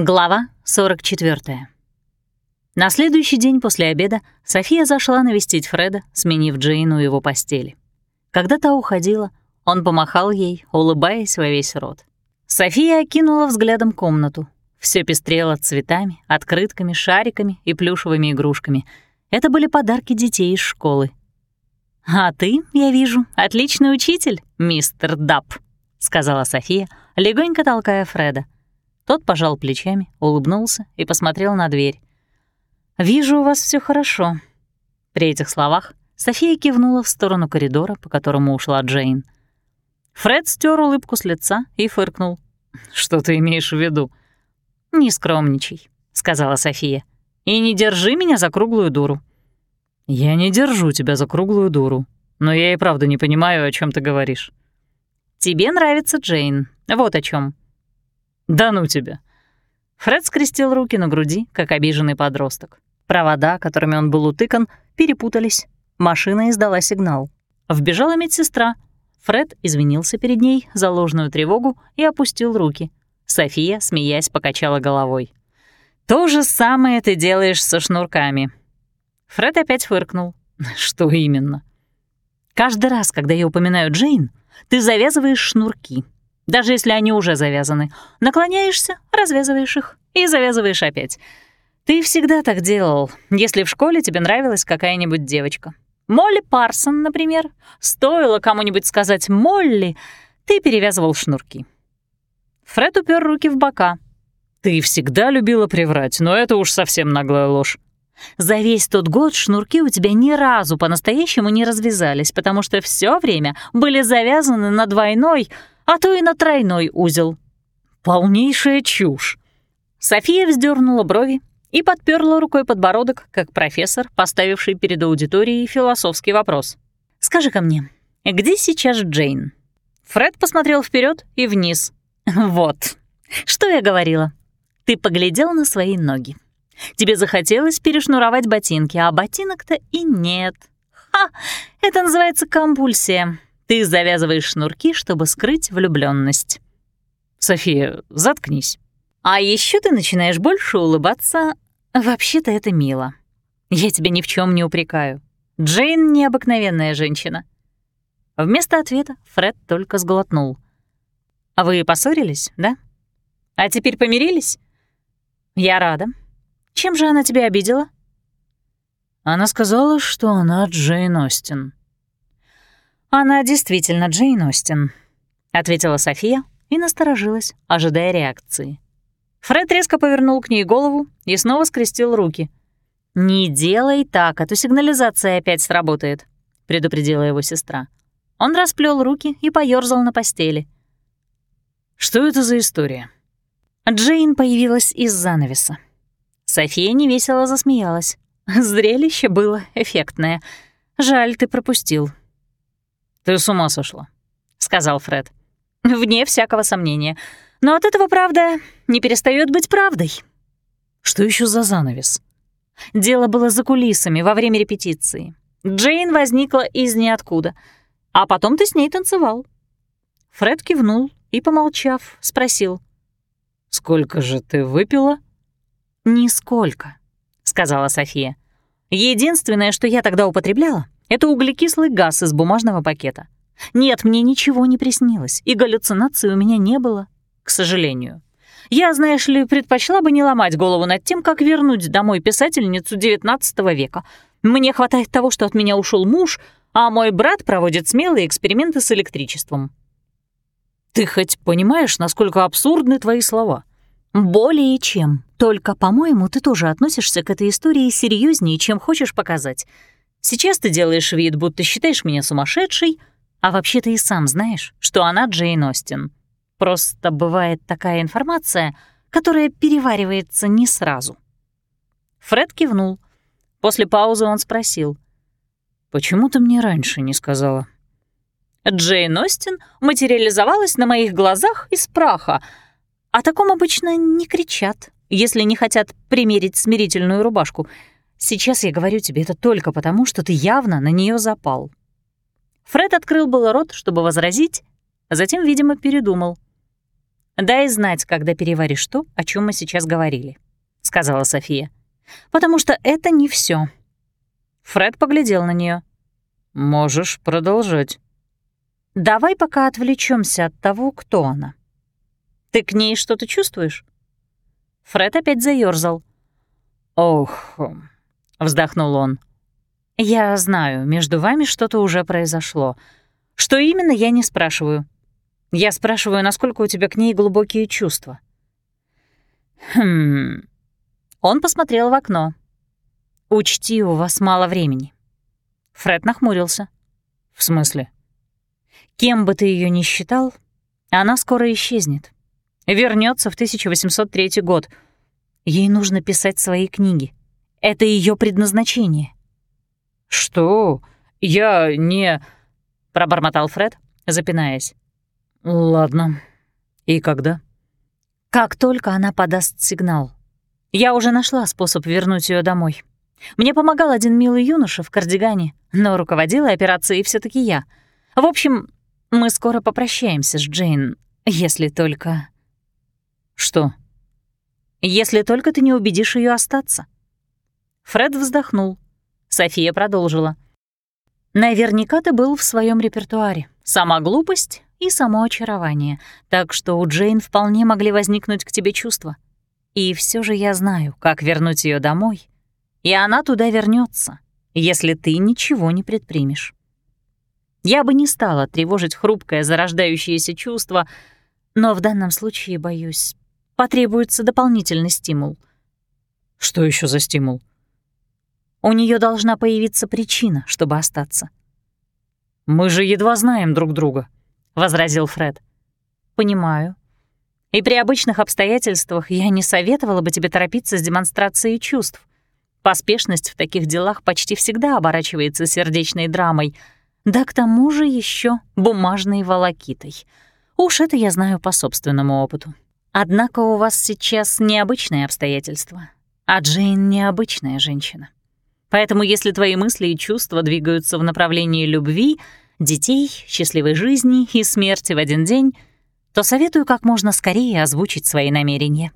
Глава 44. На следующий день после обеда София зашла навестить Фреда, сменив Джейн у его постели. Когда та уходила, он помахал ей, улыбаясь во весь рот. София окинула взглядом комнату. Все пестрело цветами, открытками, шариками и плюшевыми игрушками. Это были подарки детей из школы. «А ты, я вижу, отличный учитель, мистер Даб», — сказала София, легонько толкая Фреда. Тот пожал плечами, улыбнулся и посмотрел на дверь. «Вижу, у вас все хорошо». При этих словах София кивнула в сторону коридора, по которому ушла Джейн. Фред стер улыбку с лица и фыркнул. «Что ты имеешь в виду?» «Не скромничай», — сказала София. «И не держи меня за круглую дуру». «Я не держу тебя за круглую дуру, но я и правда не понимаю, о чем ты говоришь». «Тебе нравится Джейн, вот о чем. «Да ну тебя!» Фред скрестил руки на груди, как обиженный подросток. Провода, которыми он был утыкан, перепутались. Машина издала сигнал. Вбежала медсестра. Фред извинился перед ней за ложную тревогу и опустил руки. София, смеясь, покачала головой. «То же самое ты делаешь со шнурками». Фред опять фыркнул. «Что именно?» «Каждый раз, когда я упоминаю Джейн, ты завязываешь шнурки», даже если они уже завязаны. Наклоняешься, развязываешь их и завязываешь опять. Ты всегда так делал, если в школе тебе нравилась какая-нибудь девочка. Молли Парсон, например. Стоило кому-нибудь сказать «Молли», ты перевязывал шнурки. Фред упер руки в бока. «Ты всегда любила приврать, но это уж совсем наглая ложь. За весь тот год шнурки у тебя ни разу по-настоящему не развязались, потому что все время были завязаны на двойной, а то и на тройной узел. Полнейшая чушь. София вздернула брови и подперла рукой подбородок, как профессор, поставивший перед аудиторией философский вопрос. «Скажи-ка мне, где сейчас Джейн?» Фред посмотрел вперед и вниз. «Вот. Что я говорила? Ты поглядел на свои ноги. Тебе захотелось перешнуровать ботинки, а ботинок-то и нет. Ха! Это называется компульсия. Ты завязываешь шнурки, чтобы скрыть влюбленность. София, заткнись. А еще ты начинаешь больше улыбаться. Вообще-то это мило. Я тебя ни в чем не упрекаю. Джейн — необыкновенная женщина. Вместо ответа Фред только сглотнул. «А вы поссорились, да? А теперь помирились? Я рада. Чем же она тебя обидела?» Она сказала, что она Джейн Остин. «Она действительно Джейн Остин», — ответила София и насторожилась, ожидая реакции. Фред резко повернул к ней голову и снова скрестил руки. «Не делай так, а то сигнализация опять сработает», — предупредила его сестра. Он расплел руки и поёрзал на постели. «Что это за история?» Джейн появилась из занавеса. София невесело засмеялась. Зрелище было эффектное. Жаль, ты пропустил. «Ты с ума сошла», — сказал Фред. «Вне всякого сомнения. Но от этого правда не перестает быть правдой». «Что еще за занавес?» Дело было за кулисами во время репетиции. Джейн возникла из ниоткуда, а потом ты с ней танцевал. Фред кивнул и, помолчав, спросил. «Сколько же ты выпила?» «Нисколько», — сказала София. «Единственное, что я тогда употребляла, это углекислый газ из бумажного пакета. Нет, мне ничего не приснилось, и галлюцинаций у меня не было, к сожалению. Я, знаешь ли, предпочла бы не ломать голову над тем, как вернуть домой писательницу XIX века. Мне хватает того, что от меня ушел муж, а мой брат проводит смелые эксперименты с электричеством. Ты хоть понимаешь, насколько абсурдны твои слова? Более чем. Только, по-моему, ты тоже относишься к этой истории серьезнее, чем хочешь показать. Сейчас ты делаешь вид, будто считаешь меня сумасшедшей, а вообще ты и сам знаешь, что она Джейн Остин. Просто бывает такая информация, которая переваривается не сразу. Фред кивнул. После паузы он спросил. «Почему ты мне раньше не сказала?» Джейн Остин материализовалась на моих глазах из праха. О таком обычно не кричат, если не хотят примерить смирительную рубашку — Сейчас я говорю тебе это только потому, что ты явно на нее запал». Фред открыл было рот, чтобы возразить, а затем, видимо, передумал. дай знать, когда переваришь то, о чем мы сейчас говорили», — сказала София. «Потому что это не все. Фред поглядел на нее. «Можешь продолжать». «Давай пока отвлечемся от того, кто она. Ты к ней что-то чувствуешь?» Фред опять заёрзал. «Ох», — вздохнул он. «Я знаю, между вами что-то уже произошло. Что именно, я не спрашиваю. Я спрашиваю, насколько у тебя к ней глубокие чувства». «Хм...» Он посмотрел в окно. «Учти, у вас мало времени». Фред нахмурился. «В смысле?» «Кем бы ты ее ни считал, она скоро исчезнет. Вернется в 1803 год. Ей нужно писать свои книги. Это ее предназначение». «Что? Я не...» — пробормотал Фред, запинаясь. «Ладно. И когда?» «Как только она подаст сигнал. Я уже нашла способ вернуть ее домой. Мне помогал один милый юноша в кардигане, но руководила операцией все таки я. В общем, мы скоро попрощаемся с Джейн, если только... Что? Если только ты не убедишь ее остаться. Фред вздохнул. София продолжила. Наверняка ты был в своем репертуаре. Сама глупость и само очарование, так что у Джейн вполне могли возникнуть к тебе чувства. И все же я знаю, как вернуть ее домой и она туда вернется, если ты ничего не предпримешь. Я бы не стала тревожить хрупкое зарождающееся чувство, но в данном случае, боюсь, потребуется дополнительный стимул. Что еще за стимул? У нее должна появиться причина, чтобы остаться. «Мы же едва знаем друг друга», — возразил Фред. «Понимаю. И при обычных обстоятельствах я не советовала бы тебе торопиться с демонстрацией чувств. Поспешность в таких делах почти всегда оборачивается сердечной драмой, да к тому же еще бумажной волокитой. Уж это я знаю по собственному опыту. Однако у вас сейчас необычные обстоятельства, а Джейн — необычная женщина. Поэтому если твои мысли и чувства двигаются в направлении любви, детей, счастливой жизни и смерти в один день, то советую как можно скорее озвучить свои намерения.